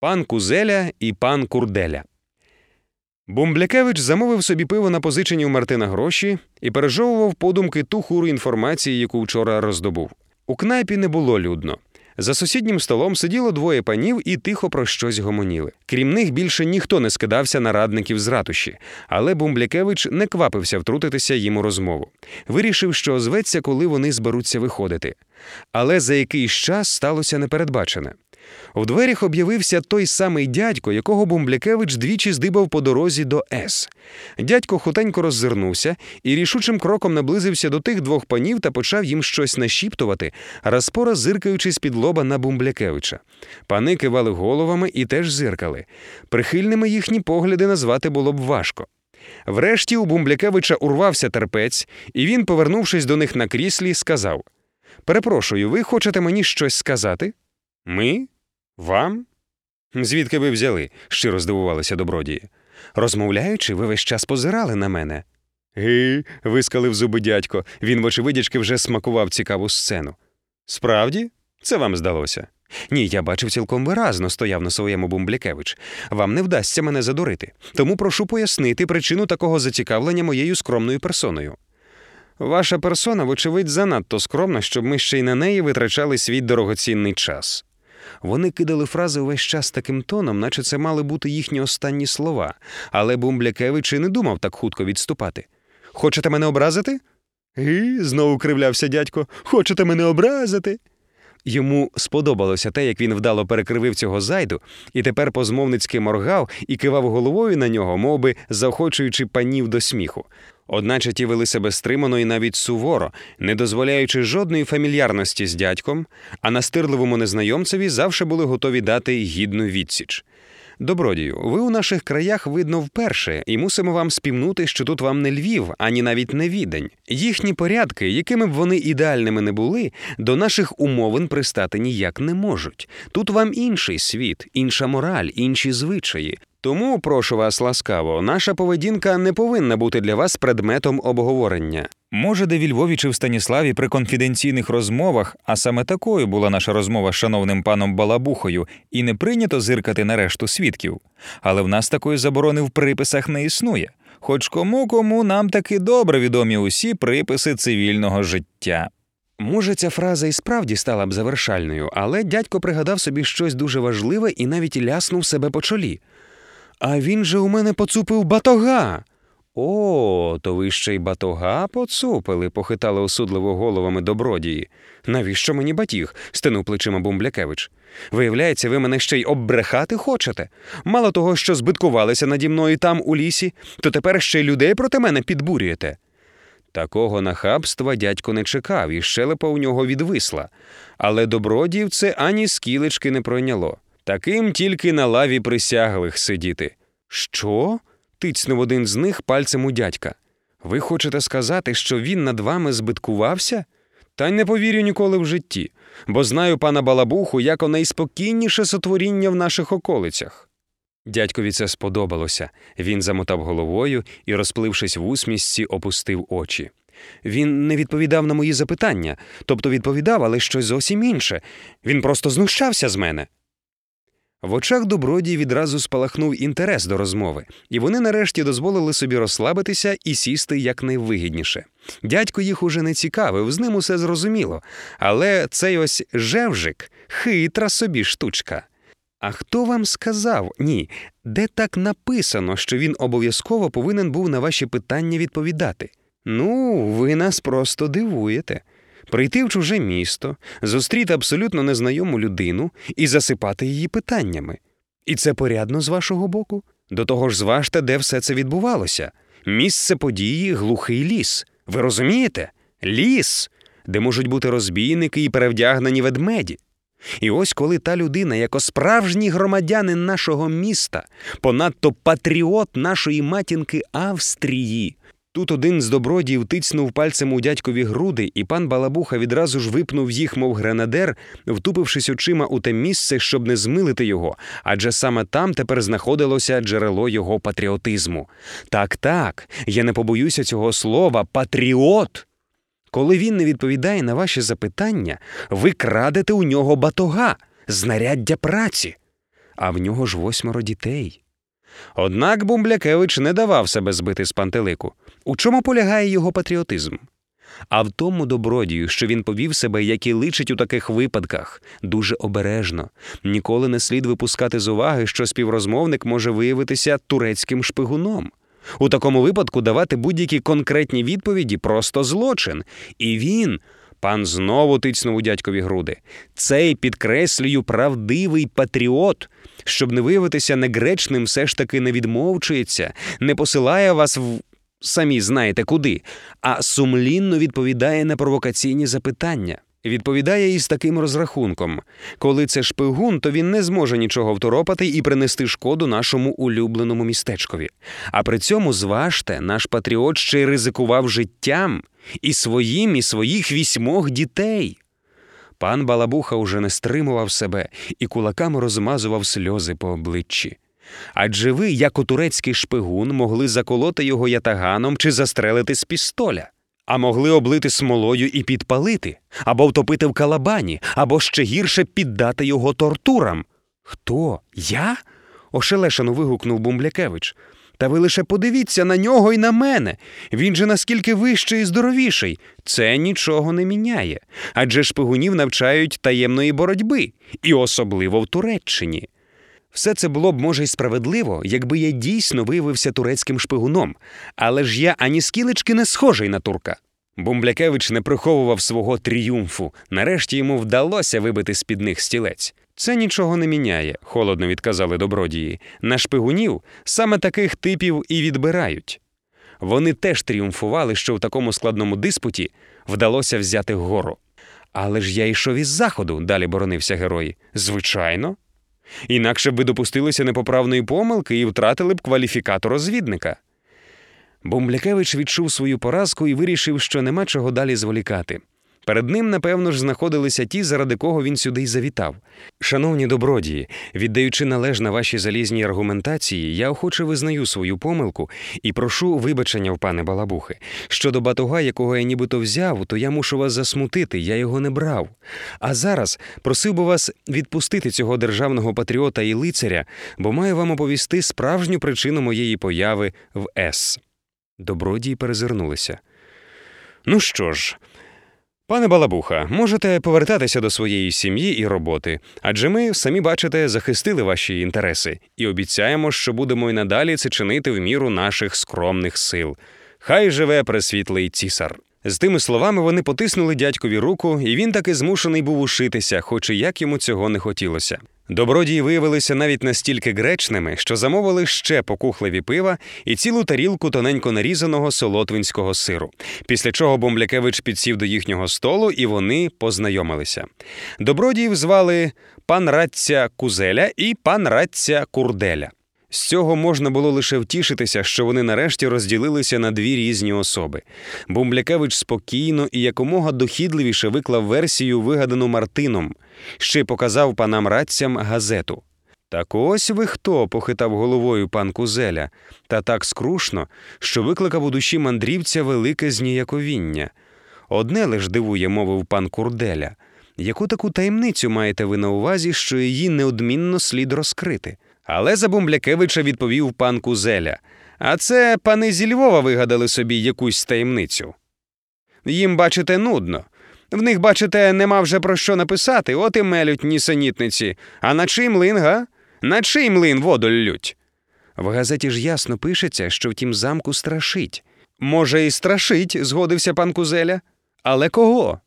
Пан Кузеля і пан Курделя. Бумблякевич замовив собі пиво на позичені у Мартина гроші і пережовував подумки ту хуру інформації, яку вчора роздобув. У кнайпі не було людно. За сусіднім столом сиділо двоє панів і тихо про щось гомоніли. Крім них більше ніхто не скидався на радників з ратуші, але Бумблякевич не квапився втрутитися їм у розмову. Вирішив, що озветься, коли вони зберуться виходити. Але за якийсь час сталося непередбачене. У дверях об'явився той самий дядько, якого Бумблякевич двічі здибав по дорозі до С. Дядько хутенько роззирнувся і рішучим кроком наблизився до тих двох панів та почав їм щось нашіптувати, раз по раз зиркаючи під лоба на Бумблякевича. Пани кивали головами і теж зиркали. Прихильними їхні погляди назвати було б важко. Врешті у Бумблякевича урвався терпець, і він, повернувшись до них на кріслі, сказав: Перепрошую, ви хочете мені щось сказати? Ми? Вам? Звідки ви взяли? щиро здивувалися добродії. Розмовляючи, ви весь час позирали на мене. Ги, вискалив зуби дядько. Він, вочевидячки, вже смакував цікаву сцену. Справді, це вам здалося? Ні, я бачив цілком виразно, стояв на своєму Бумблякевич. Вам не вдасться мене задурити. Тому прошу пояснити причину такого зацікавлення моєю скромною персоною. Ваша персона, вочевидь, занадто скромна, щоб ми ще й на неї витрачали свій дорогоцінний час. Вони кидали фрази увесь час таким тоном, наче це мали бути їхні останні слова, але Бумблякевич і не думав так хутко відступати. Хочете мене образити? «Гі», – знову кривлявся дядько. Хочете мене образити? Йому сподобалося те, як він вдало перекривив цього зайду, і тепер позмовницьки моргав і кивав головою на нього, мов би, заохочуючи панів до сміху. Одначе ті вели себе стримано і навіть суворо, не дозволяючи жодної фамільярності з дядьком, а настирливому незнайомцеві завше були готові дати гідну відсіч. Добродію, ви у наших краях видно вперше, і мусимо вам спімнути, що тут вам не Львів, ані навіть не відень. Їхні порядки, якими б вони ідеальними не були, до наших умовин пристати ніяк не можуть. Тут вам інший світ, інша мораль, інші звичаї. Тому прошу вас ласкаво, наша поведінка не повинна бути для вас предметом обговорення. Може, де в Львові чи в Станіславі при конфіденційних розмовах, а саме такою була наша розмова з шановним паном Балабухою, і не прийнято зиркати на решту свідків. Але в нас такої заборони в приписах не існує. Хоч кому кому нам таки добре відомі усі приписи цивільного життя. Може, ця фраза і справді стала б завершальною, але дядько пригадав собі щось дуже важливе і навіть ляснув себе по чолі. А він же у мене поцупив батога. О, то ви ще й батога поцупили, похитали осудливо головами добродії. Навіщо мені батіг? стенув плечима Бумблякевич. Виявляється, ви мене ще й оббрехати хочете? Мало того, що збиткувалися наді мною там у лісі, то тепер ще й людей проти мене підбурюєте. Такого нахабства дядько не чекав, і щелепа у нього відвисла, але добродіїв це ані скілечки не пройняло. Таким тільки на лаві присяглих сидіти. Що? тицнув один з них пальцем у дядька. Ви хочете сказати, що він над вами збиткувався? Та й не повірю ніколи в житті, бо знаю пана Балабуху як найспокійніше сотворіння в наших околицях. Дядькові це сподобалося. Він замотав головою і, розплившись в усмісці, опустив очі. Він не відповідав на мої запитання, тобто відповідав, але щось зовсім інше. Він просто знущався з мене. В очах добродії відразу спалахнув інтерес до розмови, і вони нарешті дозволили собі розслабитися і сісти якнайвигідніше. Дядько їх уже не цікавив, з ним усе зрозуміло, але цей ось жевжик хитра собі штучка. А хто вам сказав ні, де так написано, що він обов'язково повинен був на ваші питання відповідати? Ну, ви нас просто дивуєте прийти в чуже місто, зустріти абсолютно незнайому людину і засипати її питаннями. І це порядно з вашого боку. До того ж, зважте, де все це відбувалося. Місце події глухий ліс. Ви розумієте? Ліс, де можуть бути розбійники і перевдягнені ведмеді. І ось коли та людина, як справжній громадянин нашого міста, понадто патріот нашої матінки Австрії, Тут один з добродіїв тицнув пальцем у дядькові груди, і пан Балабуха відразу ж випнув їх, мов гренадер, втупившись очима у те місце, щоб не змилити його, адже саме там тепер знаходилося джерело його патріотизму. Так, так, я не побоюся цього слова патріот. Коли він не відповідає на ваші запитання, ви крадете у нього батога, знаряддя праці. а в нього ж восьмеро дітей. Однак Бумблякевич не давав себе збити з пантелику. У чому полягає його патріотизм? А в тому добродію, що він повів себе, як і личить у таких випадках, дуже обережно. Ніколи не слід випускати з уваги, що співрозмовник може виявитися турецьким шпигуном. У такому випадку давати будь-які конкретні відповіді просто злочин. І він, пан знову тицнув у дядькові груди, цей підкреслюю правдивий патріот, щоб не виявитися негречним, все ж таки не відмовчується, не посилає вас в самі знаєте куди, а сумлінно відповідає на провокаційні запитання. Відповідає із таким розрахунком: коли це шпигун, то він не зможе нічого второпати і принести шкоду нашому улюбленому містечкові. А при цьому, зважте, наш патріот ще й ризикував життям і своїм, і своїх вісьмох дітей. Пан Балабуха уже не стримував себе і кулаками розмазував сльози по обличчі. Адже ви, як у турецький шпигун, могли заколоти його ятаганом чи застрелити з пістоля, а могли облити смолою і підпалити, або втопити в калабані, або ще гірше піддати його тортурам. Хто? Я? ошелешено вигукнув Бумблякевич. Та ви лише подивіться на нього і на мене. Він же наскільки вищий і здоровіший. Це нічого не міняє. Адже шпигунів навчають таємної боротьби, і особливо в Туреччині. Все це було б, може, й справедливо, якби я дійсно виявився турецьким шпигуном, але ж я ані скілечки не схожий на турка. Бумблякевич не приховував свого тріумфу. Нарешті йому вдалося вибити з під них стілець. Це нічого не міняє, холодно відказали добродії. На шпигунів саме таких типів і відбирають. Вони теж тріумфували, що в такому складному диспуті вдалося взяти гору. Але ж я йшов із заходу, далі боронився герой. Звичайно. Інакше б ви допустилися непоправної помилки і втратили б кваліфікатор розвідника. Бумблякевич відчув свою поразку і вирішив, що нема чого далі зволікати. Перед ним, напевно ж, знаходилися ті, заради кого він сюди й завітав. Шановні добродії, віддаючи належне вашій залізній аргументації, я охоче визнаю свою помилку і прошу вибачення в пане Балабухи. Щодо батуга, якого я нібито взяв, то я мушу вас засмутити, я його не брав. А зараз просив би вас відпустити цього державного патріота і лицаря, бо маю вам оповісти справжню причину моєї появи в С. Добродії перезирнулися. Ну що ж, пане Балабуха, можете повертатися до своєї сім'ї і роботи, адже ми, самі бачите, захистили ваші інтереси і обіцяємо, що будемо й надалі це чинити в міру наших скромних сил. Хай живе пресвітлий цісар. З тими словами вони потиснули дядькові руку, і він таки змушений був ушитися, хоч і як йому цього не хотілося. Добродії виявилися навіть настільки гречними, що замовили ще покухливі пива і цілу тарілку тоненько нарізаного солотвинського сиру. Після чого Бомблякевич підсів до їхнього столу, і вони познайомилися. Добродіїв звали пан Радця Кузеля і пан Радця Курделя. З цього можна було лише втішитися, що вони нарешті розділилися на дві різні особи. Бумблякевич спокійно і якомога дохідливіше виклав версію, вигадану Мартином, ще й показав панам радцям газету. Так ось ви хто? похитав головою пан Кузеля, та так скрушно, що викликав у душі мандрівця велике зніяковіння. Одне лиш дивує, мовив пан Курделя. Яку таку таємницю маєте ви на увазі, що її неодмінно слід розкрити? Але за Бумблякевича відповів пан Кузеля. А це пани зі Львова вигадали собі якусь таємницю. Їм, бачите, нудно. В них, бачите, нема вже про що написати, от і мелють нісенітниці. А на чий млин, га? На чий млин воду лють? В газеті ж ясно пишеться, що в тім замку страшить. Може, і страшить, згодився пан Кузеля. Але кого?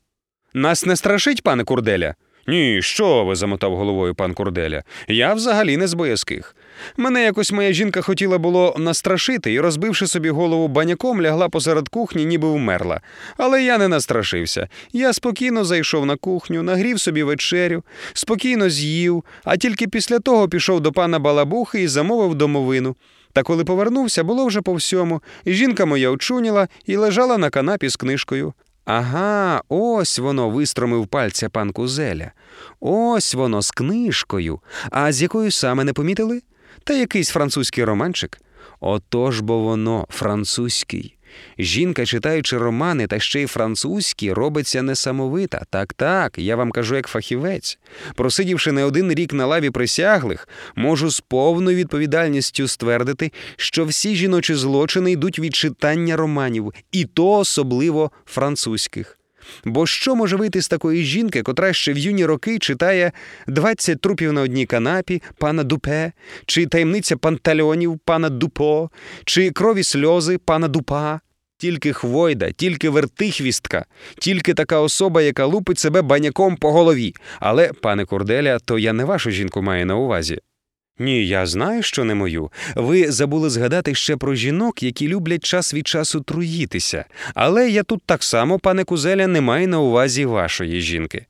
Нас не страшить, пане Курделя? Ні, що ви, замотав головою пан Курделя. Я взагалі не з боязких. Мене якось моя жінка хотіла було настрашити і, розбивши собі голову баняком, лягла посеред кухні, ніби вмерла. Але я не настрашився. Я спокійно зайшов на кухню, нагрів собі вечерю, спокійно з'їв, а тільки після того пішов до пана Балабухи і замовив домовину. Та коли повернувся, було вже по всьому. Жінка моя очуніла і лежала на канапі з книжкою. Ага, ось воно вистромив пальця пан Кузеля. Ось воно з книжкою. А з якою саме не помітили? Та якийсь французький романчик. Отож бо воно французький. Жінка, читаючи романи та ще й французькі, робиться несамовита. Так, так, я вам кажу як фахівець. Просидівши не один рік на лаві присяглих, можу з повною відповідальністю ствердити, що всі жіночі злочини йдуть від читання романів, і то особливо французьких. Бо що може вийти з такої жінки, котра ще в юні роки читає «20 трупів на одній канапі пана Дупе, чи таємниця пантальонів пана Дупо, чи крові сльози пана Дупа? Тільки хвойда, тільки вертихвістка, тільки така особа, яка лупить себе баняком по голові. Але, пане Курделя, то я не вашу жінку маю на увазі. Ні, я знаю, що не мою. Ви забули згадати ще про жінок, які люблять час від часу труїтися. Але я тут так само, пане Кузеля, не маю на увазі вашої жінки.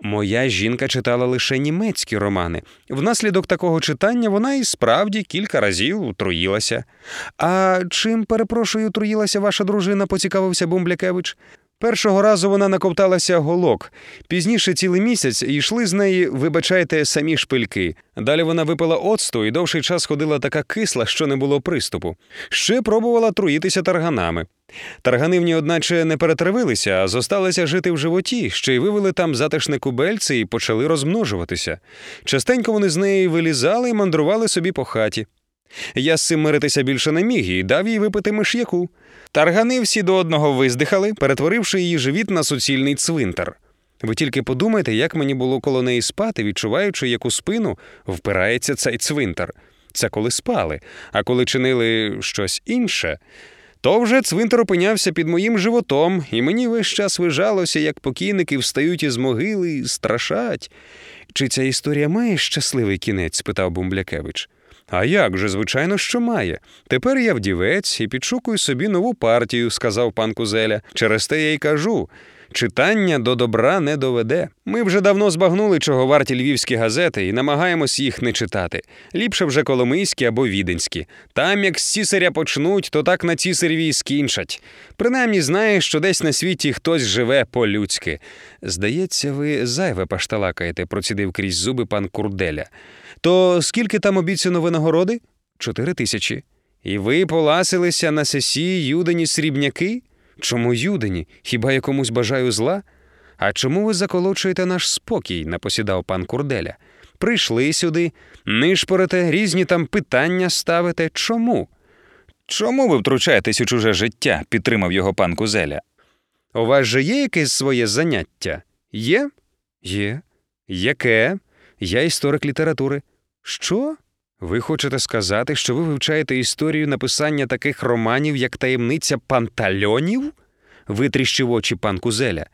Моя жінка читала лише німецькі романи. Внаслідок такого читання вона і справді кілька разів отруїлася. А чим, перепрошую, труїлася ваша дружина, поцікавився Бумблякевич. Першого разу вона наковталася голок. Пізніше цілий місяць йшли з неї, вибачайте, самі шпильки. Далі вона випила оцту і довший час ходила така кисла, що не було приступу. Ще пробувала труїтися тарганами. Таргани ній, одначе, не перетравилися, а зосталися жити в животі, ще й вивели там затишне кубельце і почали розмножуватися. Частенько вони з неї вилізали і мандрували собі по хаті. Я з цим миритися більше не міг і дав їй випити миш'яку. Таргани всі до одного виздихали, перетворивши її живіт на суцільний цвинтар. Ви тільки подумайте, як мені було коло неї спати, відчуваючи, як у спину впирається цей цвинтар. Це коли спали, а коли чинили щось інше, то вже цвинтар опинявся під моїм животом, і мені весь час вижалося, як покійники встають із могили і страшать. Чи ця історія має щасливий кінець? спитав Бумблякевич. А як же, звичайно, що має. Тепер я вдівець і підшукую собі нову партію, сказав пан Кузеля. Через те я й кажу. Читання до добра не доведе. Ми вже давно збагнули, чого варті львівські газети, і намагаємось їх не читати. Ліпше вже коломийські або віденські. Там, як з цісаря почнуть, то так на цісареві й скінчать. Принаймні знаєш, що десь на світі хтось живе по-людськи. Здається, ви зайве пашталакаєте, процідив крізь зуби пан Курделя. То скільки там обіцяно винагороди? Чотири тисячі. І ви поласилися на сесії юдені срібняки? Чому юдені? Хіба я комусь бажаю зла? А чому ви заколочуєте наш спокій? напосідав пан Курделя. Прийшли сюди, нишпорите, різні там питання ставите. Чому? Чому ви втручаєтесь у чуже життя? підтримав його пан Кузеля. У вас же є якесь своє заняття? Є? Є. Яке? Я історик літератури. Що? Ви хочете сказати, що ви вивчаєте історію написання таких романів, як таємниця пантальонів? Витріщив очі пан Кузеля.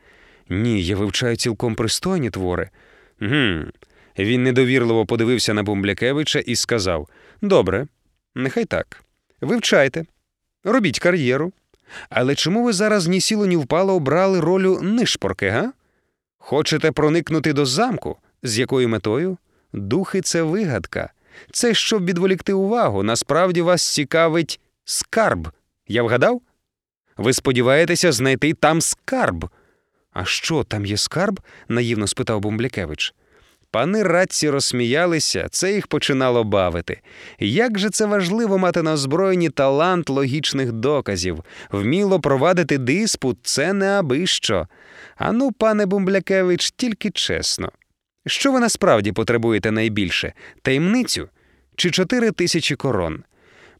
Ні, я вивчаю цілком пристойні твори. Гм. Він недовірливо подивився на Бумблякевича і сказав: Добре, нехай так. Вивчайте, робіть кар'єру. Але чому ви зараз ні сіло, ні впало обрали ролю нишпорки, га? Хочете проникнути до замку? З якою метою? Духи це вигадка. Це щоб відволікти увагу. Насправді вас цікавить скарб. Я вгадав? Ви сподіваєтеся знайти там скарб. А що, там є скарб? наївно спитав Бумблякевич. Пани радці розсміялися, це їх починало бавити. Як же це важливо мати на озброєнні талант логічних доказів, вміло провадити диспут це не аби що. Ану, пане Бумблякевич, тільки чесно. Що ви насправді потребуєте найбільше таємницю чи чотири тисячі корон?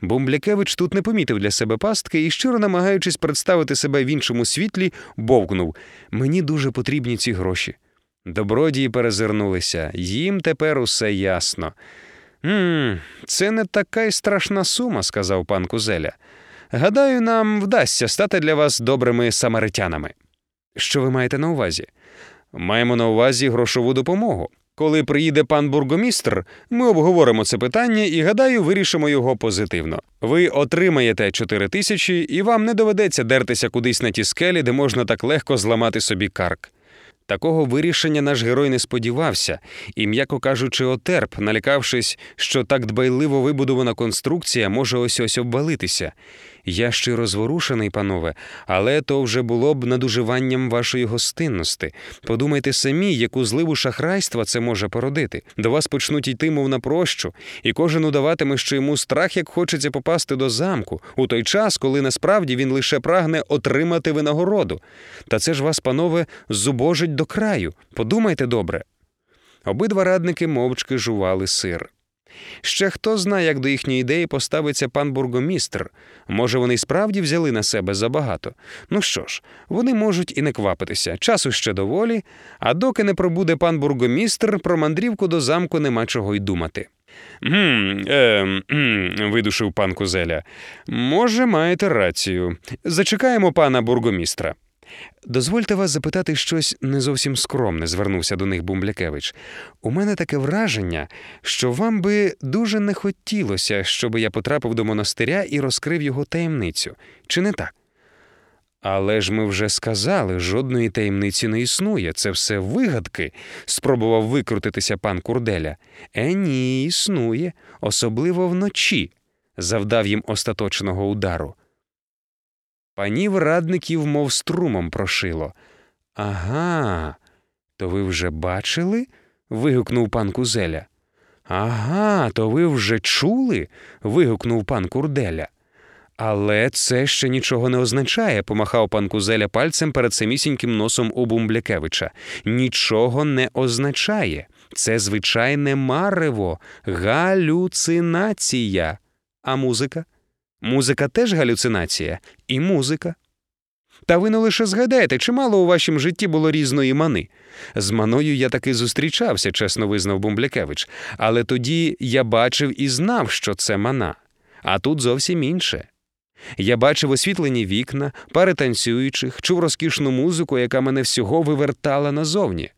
Бумблякевич тут не помітив для себе пастки і, щиро намагаючись представити себе в іншому світлі, бовкнув мені дуже потрібні ці гроші. Добродії перезирнулися, їм тепер усе ясно. «М, Це не така й страшна сума, сказав пан Кузеля. Гадаю, нам вдасться стати для вас добрими самаритянами. Що ви маєте на увазі? Маємо на увазі грошову допомогу. Коли приїде пан бургомістр, ми обговоримо це питання і, гадаю, вирішимо його позитивно. Ви отримаєте 4 тисячі, і вам не доведеться дертися кудись на ті скелі, де можна так легко зламати собі карк. Такого вирішення наш герой не сподівався, і, м'яко кажучи, отерп, налякавшись, що так дбайливо вибудована конструкція може ось ось обвалитися. Я щиро зворушений, панове, але то вже було б надуживанням вашої гостинності. Подумайте самі, яку зливу шахрайства це може породити. До вас почнуть йти, мов на прощу, і кожен удаватиме, що йому страх, як хочеться попасти до замку, у той час, коли насправді він лише прагне отримати винагороду. Та це ж вас, панове, зубожить до краю. Подумайте добре. Обидва радники мовчки жували сир. Ще хто знає, як до їхньої ідеї поставиться пан бургомістр. Може, вони справді взяли на себе забагато. Ну що ж, вони можуть і не квапитися. Часу ще доволі, а доки не пробуде пан бургомістр, про мандрівку до замку нема чого й думати. «Гм, е, гм», – видушив пан Кузеля. Може, маєте рацію. Зачекаємо пана бургомістра. Дозвольте вас запитати щось не зовсім скромне, звернувся до них Бумблякевич. У мене таке враження, що вам би дуже не хотілося, щоб я потрапив до монастиря і розкрив його таємницю. Чи не так? Але ж ми вже сказали, жодної таємниці не існує. Це все вигадки, спробував викрутитися пан Курделя. Е, ні, існує, особливо вночі, завдав їм остаточного удару. Панів радників, мов струмом прошило. Ага, то ви вже бачили? вигукнув пан Кузеля. Ага, то ви вже чули? вигукнув пан Курделя. Але це ще нічого не означає, помахав пан Кузеля пальцем перед самісіньким носом у Бумблякевича. Нічого не означає. Це звичайне марево, галюцинація. А музика? Музика теж галюцинація, і музика. Та ви не лише згадаєте, чимало у вашім житті було різної мани. З маною я таки зустрічався, чесно визнав Бумблякевич, але тоді я бачив і знав, що це мана. А тут зовсім інше. Я бачив освітлені вікна, пари танцюючих, чув розкішну музику, яка мене всього вивертала назовні.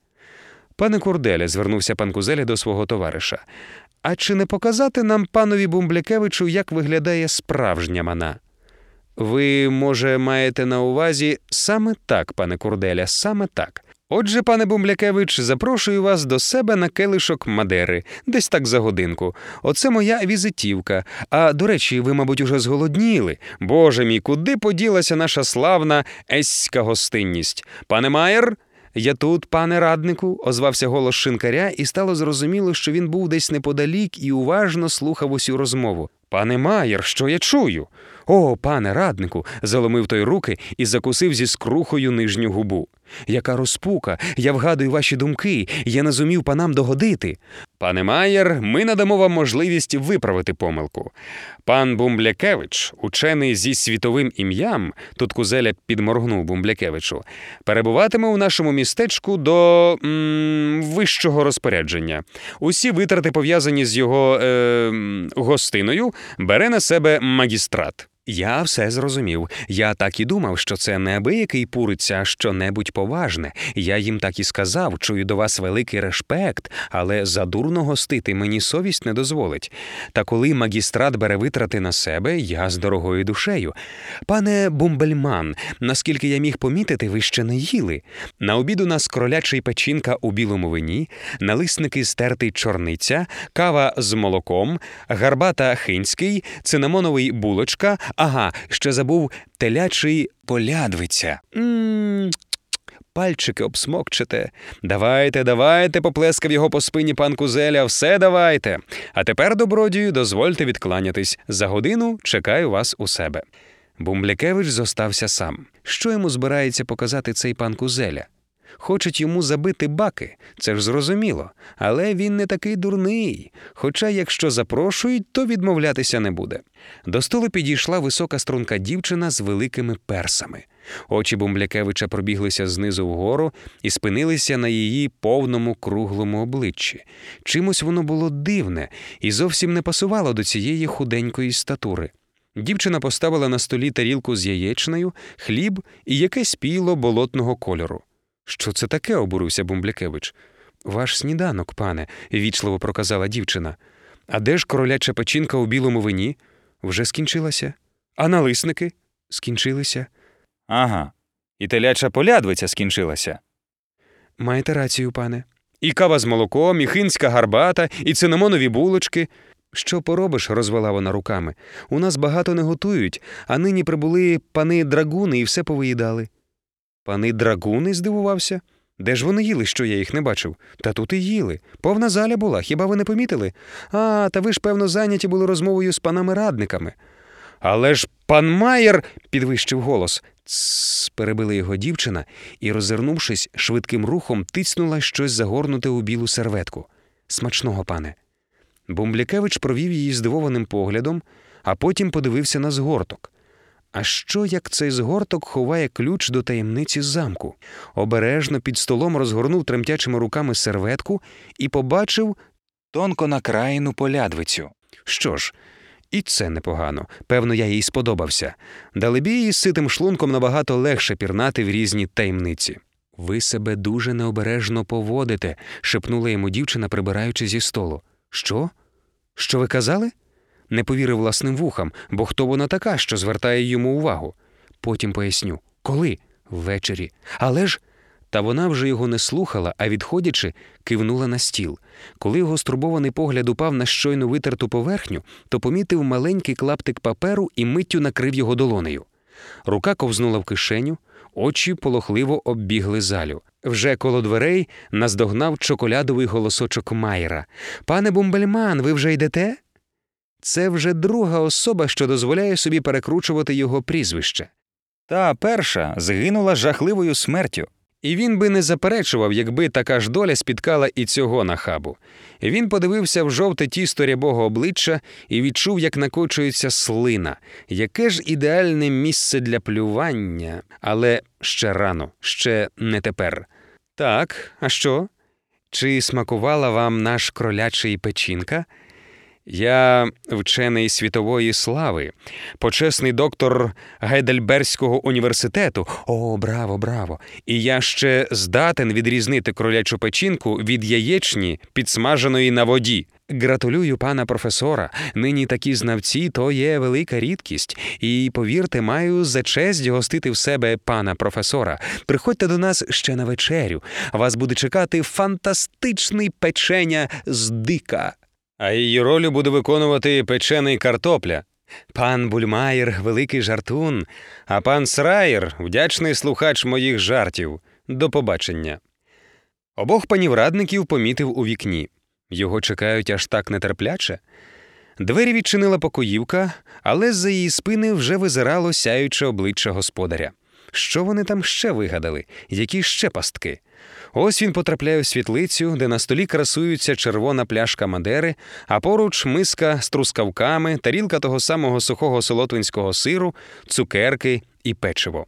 Пане Курделя, звернувся пан Кузеля до свого товариша. А чи не показати нам панові Бумблякевичу, як виглядає справжня мана? Ви, може, маєте на увазі саме так, пане Курделя, саме так. Отже, пане Бумблякевич, запрошую вас до себе на келишок Мадери, десь так за годинку. Оце моя візитівка. А до речі, ви, мабуть, уже зголодніли. Боже мій, куди поділася наша славна еська гостинність? Пане Майер? Я тут, пане раднику, озвався голос шинкаря, і стало зрозуміло, що він був десь неподалік і уважно слухав усю розмову. Пане Маєр, що я чую? О, пане раднику, заломив той руки і закусив зі скрухою нижню губу. Яка розпука, я вгадую ваші думки, я не зумів панам догодити. Пане Маєр, ми надамо вам можливість виправити помилку. Пан Бумблякевич, учений зі світовим ім'ям, тут Кузеля підморгнув Бумблякевичу, перебуватиме у нашому містечку до м, вищого розпорядження. Усі витрати, пов'язані з його е, гостиною, бере на себе магістрат. Я все зрозумів. Я так і думав, що це неабиякий пуриться, а що-небудь поважне. Я їм так і сказав, чую до вас великий респект, але задурно гостити мені совість не дозволить. Та коли магістрат бере витрати на себе, я з дорогою душею. Пане Бумбельман, наскільки я міг помітити, ви ще не їли. На обід у нас кролячий печінка у білому вині, налисники стертий чорниця, кава з молоком, гарбата хинський, цинамоновий булочка. Ага, ще забув телячий полядвиця. М, Пальчики обсмокчете. Давайте, давайте, поплескав його по спині пан Кузеля, все давайте. А тепер, добродію, дозвольте відкланятись. За годину чекаю вас у себе. Бумблякевич зостався сам. Що йому збирається показати цей пан Кузеля? Хочуть йому забити баки, це ж зрозуміло, але він не такий дурний. Хоча, якщо запрошують, то відмовлятися не буде. До столу підійшла висока струнка дівчина з великими персами. Очі Бумблякевича пробіглися знизу вгору і спинилися на її повному круглому обличчі. Чимось воно було дивне і зовсім не пасувало до цієї худенької статури. Дівчина поставила на столі тарілку з яєчнею, хліб і якесь піло болотного кольору. Що це таке? обурився Бумблякевич. Ваш сніданок, пане, вічливо проказала дівчина. А де ж короляча печінка у білому вині? Вже скінчилася. А налисники? Скінчилися. Ага. І теляча полядвиця скінчилася. Маєте рацію, пане. І кава з молоком, і хинська гарбата, і цинамонові булочки. Що поробиш, розвела вона руками. У нас багато не готують, а нині прибули пани драгуни і все повиїдали. Пани драгуни? здивувався. Де ж вони їли, що я їх не бачив? Та тут і їли. Повна заля була, хіба ви не помітили? А, та ви ж, певно, зайняті були розмовою з панами радниками. Але ж пан Майер, підвищив голос. Цс, перебила його дівчина і, роззирнувшись, швидким рухом тицнула щось загорнуте у білу серветку. Смачного, пане. Бумблякевич провів її здивованим поглядом, а потім подивився на згорток. А що як цей згорток ховає ключ до таємниці замку? Обережно під столом розгорнув тремтячими руками серветку і побачив тонко накраєну полядвицю. Що ж, і це непогано. Певно, я їй сподобався. Далебі із ситим шлунком набагато легше пірнати в різні таємниці. Ви себе дуже необережно поводите, шепнула йому дівчина, прибираючи зі столу. Що? Що ви казали? Не повірив власним вухам, бо хто вона така, що звертає йому увагу. Потім поясню. Коли? Ввечері. Але ж. Та вона вже його не слухала, а відходячи, кивнула на стіл. Коли його стурбований погляд упав на щойно витерту поверхню, то помітив маленький клаптик паперу і миттю накрив його долонею. Рука ковзнула в кишеню, очі полохливо оббігли залю. Вже коло дверей наздогнав чоколядовий голосочок Майера. Пане Бумбельман, ви вже йдете? Це вже друга особа, що дозволяє собі перекручувати його прізвище. Та перша згинула жахливою смертю. І він би не заперечував, якби така ж доля спіткала і цього нахабу. Він подивився в жовте тісто рябого обличчя і відчув, як накочується слина. Яке ж ідеальне місце для плювання, але ще рано, ще не тепер. Так, а що? Чи смакувала вам наш кролячий печінка? Я вчений світової слави, почесний доктор Гайдельберського університету. О, браво, браво! І я ще здатен відрізнити кролячу печінку від яєчні, підсмаженої на воді. Гратулюю, пана професора. Нині такі знавці то є велика рідкість. І повірте, маю за честь гостити в себе пана професора. Приходьте до нас ще на вечерю. Вас буде чекати фантастичний печеня з дика. А її роль буде виконувати печений картопля. Пан Бульмаєр великий жартун, а пан Сраєр вдячний слухач моїх жартів. До побачення. Обох панів радників помітив у вікні. Його чекають аж так нетерпляче. Двері відчинила покоївка, але з-за її спини вже визирало сяюче обличчя господаря. Що вони там ще вигадали? Які ще пастки? Ось він потрапляє в світлицю, де на столі красуються червона пляшка Мадери, а поруч миска з трускавками, тарілка того самого сухого солотвинського сиру, цукерки і печиво.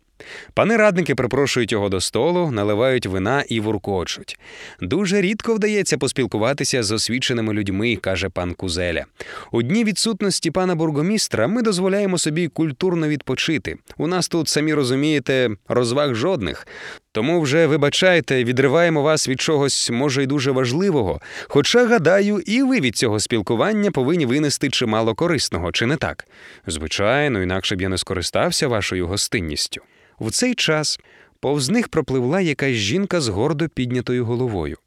Пани радники припрошують його до столу, наливають вина і вуркочуть. Дуже рідко вдається поспілкуватися з освіченими людьми, каже пан Кузеля. У дні відсутності пана бургомістра ми дозволяємо собі культурно відпочити. У нас тут, самі розумієте, розваг жодних. Тому вже, вибачайте, відриваємо вас від чогось, може, й дуже важливого. Хоча, гадаю, і ви від цього спілкування повинні винести чимало корисного, чи не так? Звичайно, інакше б я не скористався вашою гостинністю. В цей час повз них пропливла якась жінка з гордо піднятою головою.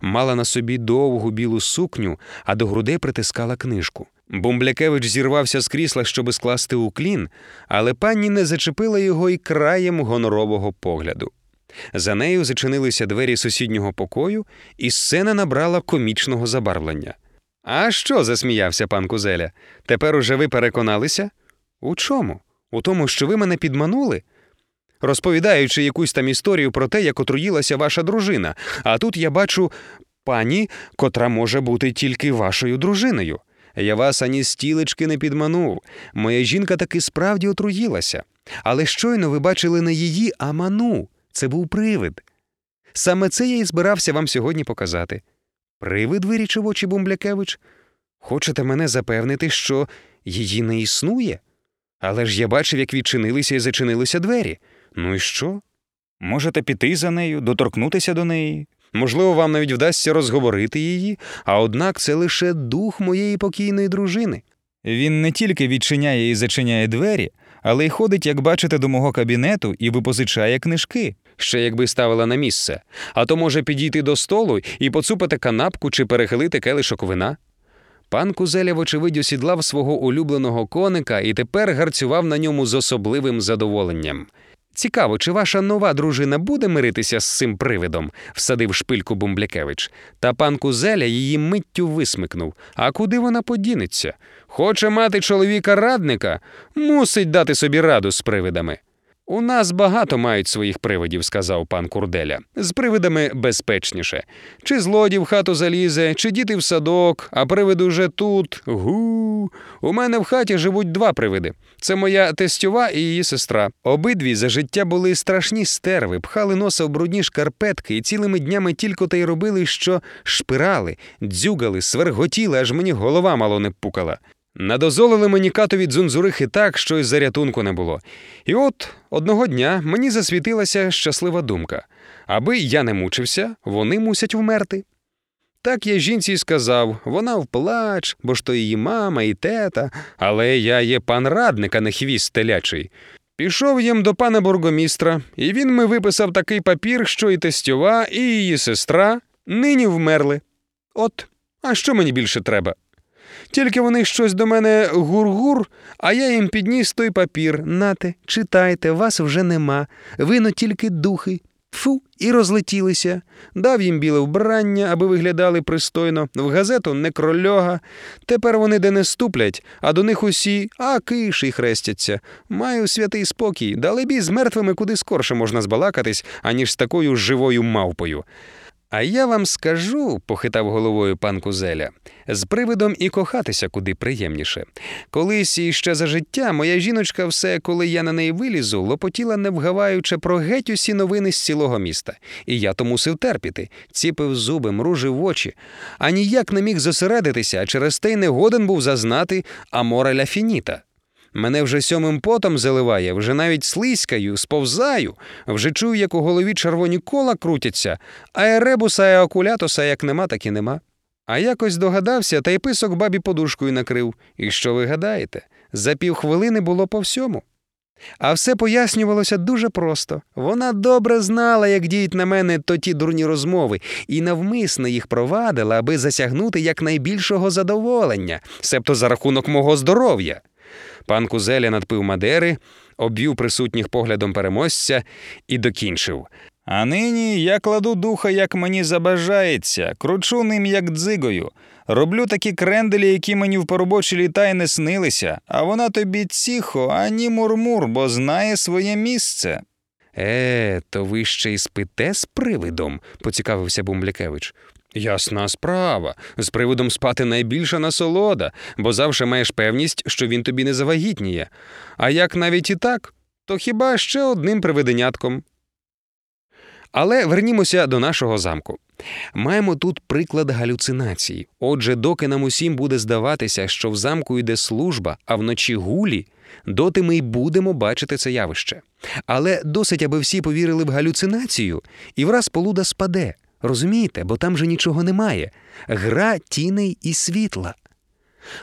Мала на собі довгу білу сукню, а до грудей притискала книжку. Бумблякевич зірвався з крісла, щоби скласти уклін, але пані не зачепила його і краєм гонорового погляду. За нею зачинилися двері сусіднього покою, і сцена набрала комічного забарвлення. А що? засміявся пан Кузеля. Тепер уже ви переконалися? У чому? У тому, що ви мене підманули? Розповідаючи якусь там історію про те, як отруїлася ваша дружина, а тут я бачу пані, котра може бути тільки вашою дружиною. Я вас ані стілечки не підманув. Моя жінка таки справді отруїлася. Але щойно ви бачили не її, а ману. Це був привид. Саме це я і збирався вам сьогодні показати. Привид, вирічив очі Бумблякевич? Хочете мене запевнити, що її не існує? Але ж я бачив, як відчинилися і зачинилися двері. Ну і що? Можете піти за нею, доторкнутися до неї. Можливо, вам навіть вдасться розговорити її, а однак це лише дух моєї покійної дружини. Він не тільки відчиняє і зачиняє двері, але й ходить, як бачите, до мого кабінету і випозичає книжки. Ще якби ставила на місце, а то може підійти до столу і поцупити канапку чи перехилити келишок вина. Пан Кузеля, вочевидь, осідлав свого улюбленого коника і тепер гарцював на ньому з особливим задоволенням. Цікаво, чи ваша нова дружина буде миритися з цим привидом? всадив шпильку Бумблякевич. Та пан Кузеля її миттю висмикнув. А куди вона подінеться? Хоче мати чоловіка радника, мусить дати собі раду з привидами. У нас багато мають своїх привидів, сказав пан Курделя. З привидами безпечніше. Чи злодій в хату залізе, чи діти в садок, а привид уже тут. Гу. У мене в хаті живуть два привиди. Це моя тестюва і її сестра. Обидві за життя були страшні стерви, пхали носа в брудні шкарпетки і цілими днями тільки те й робили, що шпирали, дзюгали, сверготіли, аж мені голова мало не пукала. Надозолили мені катові дзунзурихи так, що й зарятунку не було. І от одного дня мені засвітилася щаслива думка аби я не мучився, вони мусять вмерти. Так я жінці й сказав, вона вплач, бо ж то її мама і тета, але я є пан радник, а не хвіст телячий. Пішов їм до пана бургомістра, і він ми виписав такий папір, що і тестюва, і її сестра нині вмерли. От, а що мені більше треба? Тільки вони щось до мене гур-гур, а я їм підніс той папір. Нате, читайте, вас вже нема. Вино тільки духи. Фу, і розлетілися. Дав їм біле вбрання, аби виглядали пристойно, в газету некрольога. Тепер вони де не ступлять, а до них усі а киші хрестяться. Маю святий спокій, далебі з мертвими куди скорше можна збалакатись, аніж з такою живою мавпою. А я вам скажу, похитав головою пан Кузеля, з привидом і кохатися куди приємніше. Колись іще за життя моя жіночка все, коли я на неї вилізу, лопотіла не вгаваючи про геть усі новини з цілого міста. І я то мусив терпіти, ціпив зуби, мружив очі, а ніяк не міг зосередитися, а через те й не годен був зазнати амора ля фініта. Мене вже сьомим потом заливає, вже навіть слизькаю, сповзаю, вже чую, як у голові червоні кола крутяться, а еребуса і окулятуса як нема, так і нема. А якось догадався, та й писок бабі подушкою накрив. І що ви гадаєте? За півхвилини було по всьому. А все пояснювалося дуже просто. Вона добре знала, як діють на мене то ті дурні розмови, і навмисно їх провадила, аби засягнути якнайбільшого задоволення, себто за рахунок мого здоров'я. Пан Кузеля надпив Мадери, обвів присутніх поглядом переможця і докінчив. А нині я кладу духа, як мені забажається, кручу ним, як дзигою. Роблю такі кренделі, які мені в поробочі літа й не снилися, а вона тобі ціхо, ані мурмур, бо знає своє місце. Е, то ви ще й спите з привидом, поцікавився Бумблякевич. Ясна справа. З привидом спати найбільша насолода, бо завжди маєш певність, що він тобі не завагітніє. А як навіть і так, то хіба ще одним привиденятком. Але вернімося до нашого замку. Маємо тут приклад галюцинації. Отже, доки нам усім буде здаватися, що в замку йде служба, а вночі гулі, доти ми й будемо бачити це явище. Але досить, аби всі повірили в галюцинацію, і враз полуда спаде. Розумієте, бо там же нічого немає. Гра тіней і світла.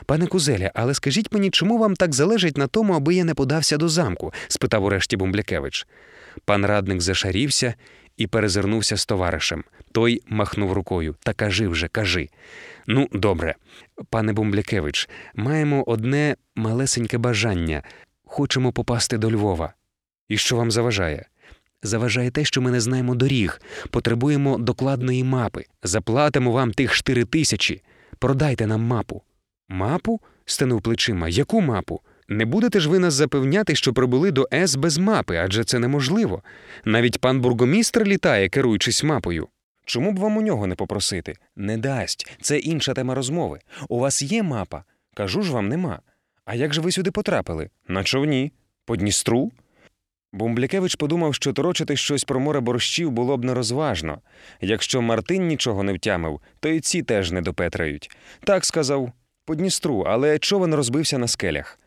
Пане Кузеля, але скажіть мені, чому вам так залежить на тому, аби я не подався до замку? спитав урешті Бумблякевич. Пан радник зашарівся і перезирнувся з товаришем. Той махнув рукою. Та кажи вже, кажи. Ну, добре. Пане Бумблякевич, маємо одне малесеньке бажання. Хочемо попасти до Львова. І що вам заважає? Заважає те, що ми не знаємо доріг, потребуємо докладної мапи. Заплатимо вам тих штири тисячі. Продайте нам мапу. Мапу? стенув плечима. Яку мапу? Не будете ж ви нас запевняти, що прибули до С без мапи, адже це неможливо. Навіть пан бургомістр літає, керуючись мапою. Чому б вам у нього не попросити? Не дасть. Це інша тема розмови. У вас є мапа? Кажу ж вам, нема. А як же ви сюди потрапили? На човні? По Дністру? Бумблякевич подумав, що торочити щось про море борщів було б нерозважно. Якщо Мартин нічого не втямив, то й ці теж не допетрають. Так сказав по Дністру, але човен розбився на скелях.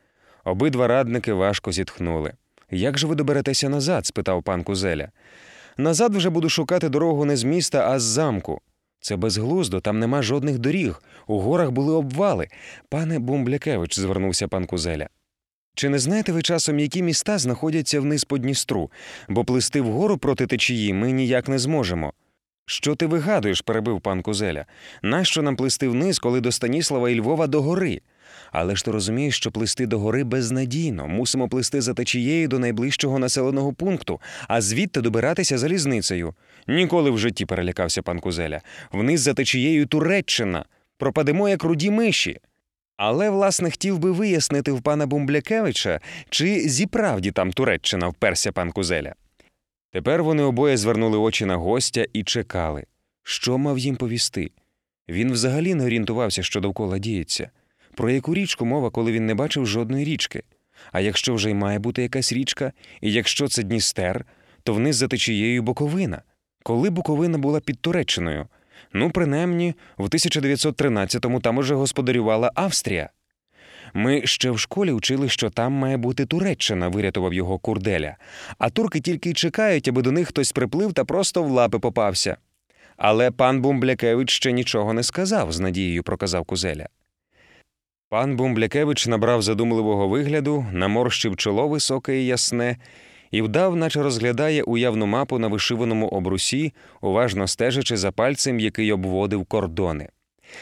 Обидва радники важко зітхнули. Як же ви доберетеся назад? спитав пан Кузеля. Назад вже буду шукати дорогу не з міста, а з замку. Це безглуздо, там нема жодних доріг. У горах були обвали. Пане Бумблякевич, звернувся пан Кузеля. Чи не знаєте ви часом, які міста знаходяться вниз по Дністру, бо плисти вгору проти течії ми ніяк не зможемо. Що ти вигадуєш? перебив пан Кузеля. Нащо нам плисти вниз, коли до Станіслава і Львова до гори? Але ж ти розумієш, що плисти до гори безнадійно. Мусимо плисти за течією до найближчого населеного пункту, а звідти добиратися залізницею. Ніколи в житті перелякався пан Кузеля. Вниз за течією Туреччина. Пропадемо як руді миші. Але, власне, хотів би вияснити в пана Бумблякевича, чи зіправді там Туреччина вперся пан Кузеля. Тепер вони обоє звернули очі на гостя і чекали, що мав їм повісти. Він взагалі не орієнтувався, що довкола діється. Про яку річку мова, коли він не бачив жодної річки? А якщо вже й має бути якась річка, і якщо це Дністер, то вниз за течією Буковина. Коли Буковина була під Туреччиною? Ну, принаймні, в 1913-му там уже господарювала Австрія. Ми ще в школі вчили, що там має бути Туреччина, вирятував його курделя. А турки тільки й чекають, аби до них хтось приплив та просто в лапи попався. Але пан Бумблякевич ще нічого не сказав, з надією проказав Кузеля. Пан Бумблякевич набрав задумливого вигляду, наморщив чоло високе і ясне, і вдав, наче розглядає уявну мапу на вишиваному обрусі, уважно стежачи за пальцем, який обводив кордони.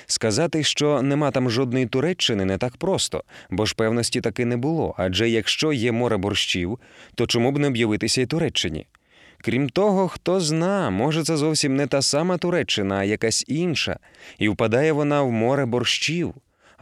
Сказати, що нема там жодної Туреччини, не так просто, бо ж певності таки не було. Адже якщо є море борщів, то чому б не об'явитися й Туреччині? Крім того, хто зна, може, це зовсім не та сама Туреччина, а якась інша, і впадає вона в море борщів.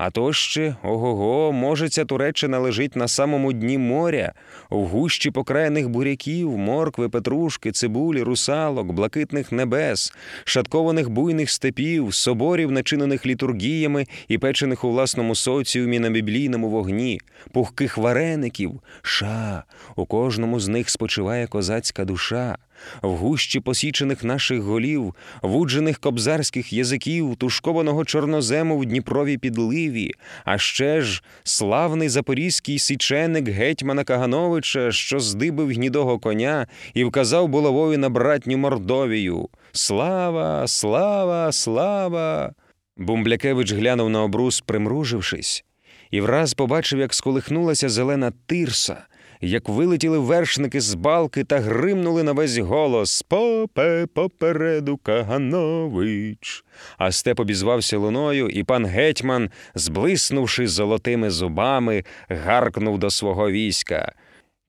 А то ще, ого-го, може, ця Туреччина лежить на самому дні моря, в гущі покраєних буряків, моркви, петрушки, цибулі, русалок, блакитних небес, шаткованих буйних степів, соборів, начинених літургіями і печених у власному соціумі на біблійному вогні, пухких вареників, ша, у кожному з них спочиває козацька душа. В гущі посічених наших голів, вуджених кобзарських язиків, тушкованого чорнозему в Дніпровій підливі, а ще ж славний запорізький січеник гетьмана Кагановича, що здибив гнідого коня і вказав булавою на братню Мордовію. Слава, слава, слава. Бумблякевич глянув на обрус, примружившись, і враз побачив, як сколихнулася зелена тирса як вилетіли вершники з балки та гримнули на весь голос Попе попереду Каганович. А степ обізвався луною, і пан гетьман, зблиснувши золотими зубами, гаркнув до свого війська.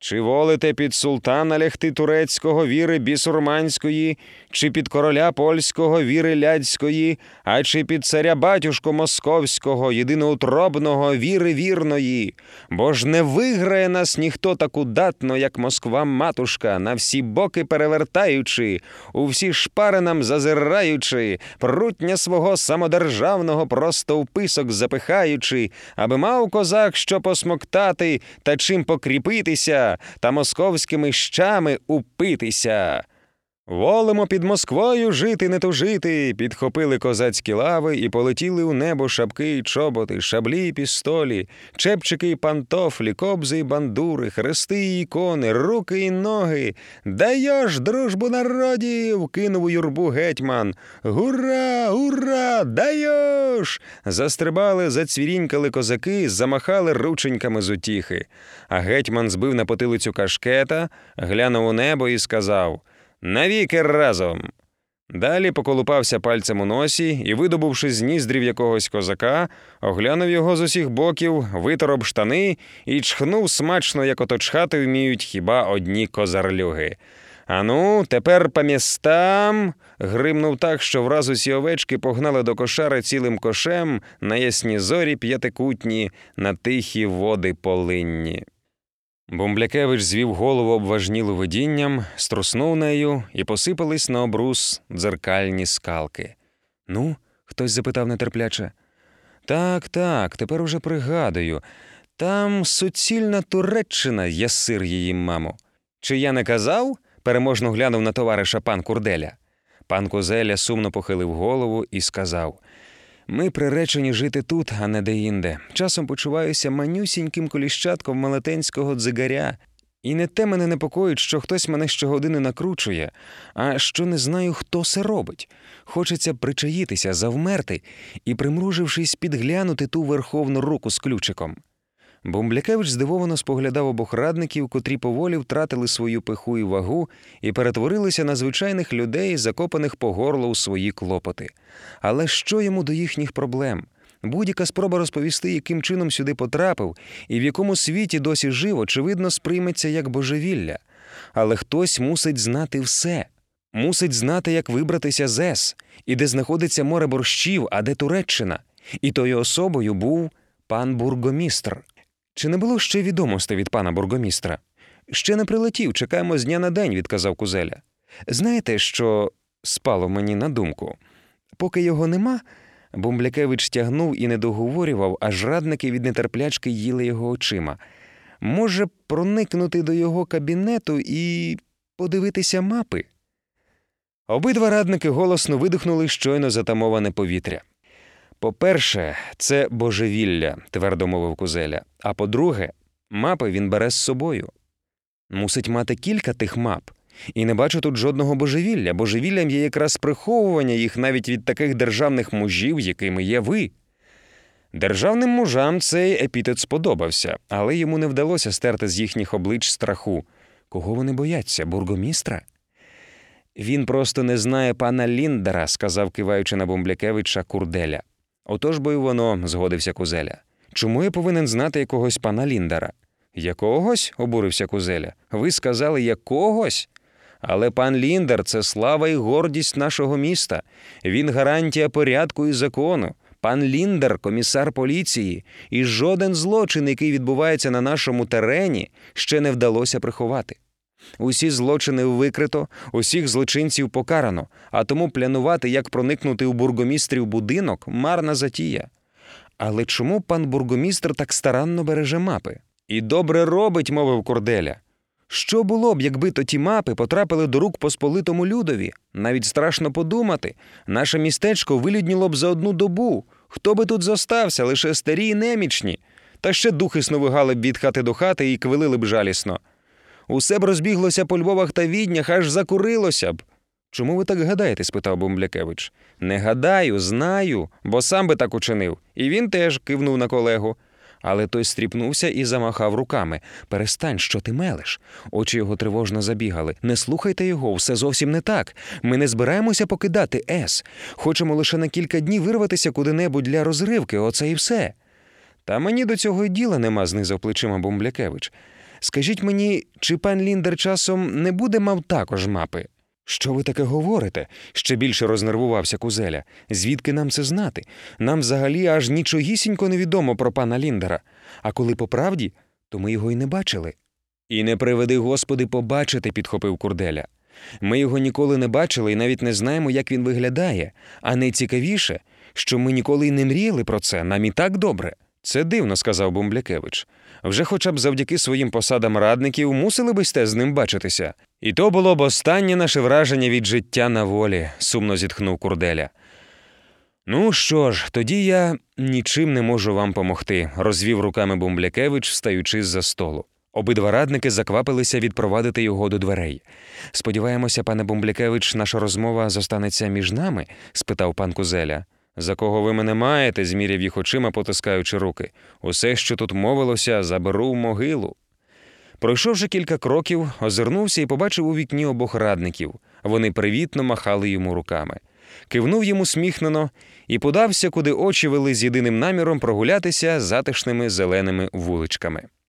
Чи волите під султана лягти турецького віри бісурманської, чи під короля польського віри ляцької, а чи під царя батюшко московського, єдиноутробного віри вірної? Бо ж не виграє нас ніхто так удатно, як Москва матушка, на всі боки перевертаючи, у всі шпари нам зазираючи, прутня свого самодержавного просто в писок запихаючи, аби мав козак що посмоктати та чим покріпитися та московськими щами упитися. Волимо під Москвою жити не тужити, підхопили козацькі лави і полетіли у небо шапки й чоботи, шаблі пістолі, чепчики й пантофлі, кобзи й бандури, хрести й ікони, руки й ноги. Даєш дружбу народів, кинув у юрбу гетьман. Гура, ура, даєш. Застрибали, зацвірінькали козаки, замахали рученьками з утіхи. А гетьман збив на потилицю кашкета, глянув у небо і сказав Навіки разом. Далі поколупався пальцем у носі і, видобувши з ніздрів якогось козака, оглянув його з усіх боків, витер об штани і чхнув смачно, як ото чхати вміють хіба одні козарлюги. Ану, тепер по містам. гримнув так, що враз усі овечки погнали до кошари цілим кошем на ясні зорі п'ятикутні, на тихі води полинні. Бомблякевич звів голову обважніло видінням, струснув нею і посипались на обрус дзеркальні скалки. Ну, хтось запитав нетерпляче. Так, так, тепер уже пригадую. Там суцільна Туреччина, ясир її, мамо. Чи я не казав? переможно глянув на товариша пан Курделя. Пан Козеля сумно похилив голову і сказав ми приречені жити тут, а не деінде. Часом почуваюся манюсіньким коліщатком малетенського дзигаря. І не те мене непокоїть, що хтось мене щогодини накручує, а що не знаю, хто це робить. Хочеться причаїтися, завмерти і, примружившись, підглянути ту верховну руку з ключиком. Бумблякевич здивовано споглядав обох радників, котрі поволі втратили свою пиху і вагу і перетворилися на звичайних людей, закопаних по горло у свої клопоти. Але що йому до їхніх проблем? Будь-яка спроба розповісти, яким чином сюди потрапив, і в якому світі досі жив, очевидно, сприйметься як божевілля. Але хтось мусить знати все. Мусить знати, як вибратися з ЕС, і де знаходиться море борщів, а де Туреччина. І тою особою був пан бургомістр. Чи не було ще відомостей від пана бургомістра? Ще не прилетів, чекаємо з дня на день, відказав Кузеля. Знаєте, що спало мені на думку? Поки його нема, Бумблякевич тягнув і не договорював, аж радники від нетерплячки їли його очима. Може, проникнути до його кабінету і подивитися мапи? Обидва радники голосно видихнули щойно затамоване повітря. По-перше, це божевілля, твердо мовив Кузеля. А по-друге, мапи він бере з собою. Мусить мати кілька тих мап. І не бачу тут жодного божевілля. Божевіллям є якраз приховування їх навіть від таких державних мужів, якими є ви. Державним мужам цей епітет сподобався, але йому не вдалося стерти з їхніх облич страху. Кого вони бояться, бургомістра? Він просто не знає пана Ліндера, сказав, киваючи на Бомблякевича Курделя. Отож бо й воно, згодився Кузеля. Чому я повинен знати якогось пана Ліндера? Якогось? обурився Кузеля. Ви сказали якогось? Але пан Ліндер це слава і гордість нашого міста. Він гарантія порядку і закону. Пан Ліндер комісар поліції, і жоден злочин, який відбувається на нашому терені, ще не вдалося приховати. Усі злочини викрито, усіх злочинців покарано, а тому планувати, як проникнути у бургомістрів будинок, марна затія. Але чому пан бургомістр так старанно береже мапи? І добре робить, мовив Корделя. Що було б, якби то ті мапи потрапили до рук посполитому людові? Навіть страшно подумати. Наше містечко вилюдніло б за одну добу. Хто би тут зостався, лише старі й немічні. Та ще духи сновигали б від хати до хати і квилили б жалісно. Усе б розбіглося по Львовах та віднях, аж закурилося б. Чому ви так гадаєте? спитав Бомблякевич. Не гадаю, знаю, бо сам би так учинив. І він теж кивнув на колегу. Але той стріпнувся і замахав руками. Перестань, що ти мелеш. Очі його тривожно забігали. Не слухайте його, все зовсім не так. Ми не збираємося покидати С. Хочемо лише на кілька днів вирватися куди-небудь для розривки, оце і все. Та мені до цього й діла нема, знизав плечима Бомблякевич. Скажіть мені, чи пан Ліндер часом не буде мав також мапи? Що ви таке говорите? ще більше рознервувався Кузеля. Звідки нам це знати? Нам взагалі аж нічогісінько невідомо про пана Ліндера. А коли по правді, то ми його й не бачили. І не приведи, Господи, побачити, підхопив Курделя. Ми його ніколи не бачили і навіть не знаємо, як він виглядає. А найцікавіше, що ми ніколи й не мріяли про це, нам і так добре. Це дивно, сказав Бумблякевич. Вже хоча б завдяки своїм посадам радників мусили би сте з ним бачитися. І то було б останнє наше враження від життя на волі, сумно зітхнув Курделя. Ну що ж, тоді я нічим не можу вам помогти, розвів руками Бумблякевич, встаючи з-за столу. Обидва радники заквапилися відпровадити його до дверей. Сподіваємося, пане Бумблякевич, наша розмова зостанеться між нами? спитав пан Кузеля. За кого ви мене маєте? зміряв їх очима, потискаючи руки. Усе, що тут мовилося, заберу в могилу. Пройшовши кілька кроків, озирнувся і побачив у вікні обох радників. Вони привітно махали йому руками. Кивнув йому сміхнено і подався, куди очі вели з єдиним наміром прогулятися затишними зеленими вуличками.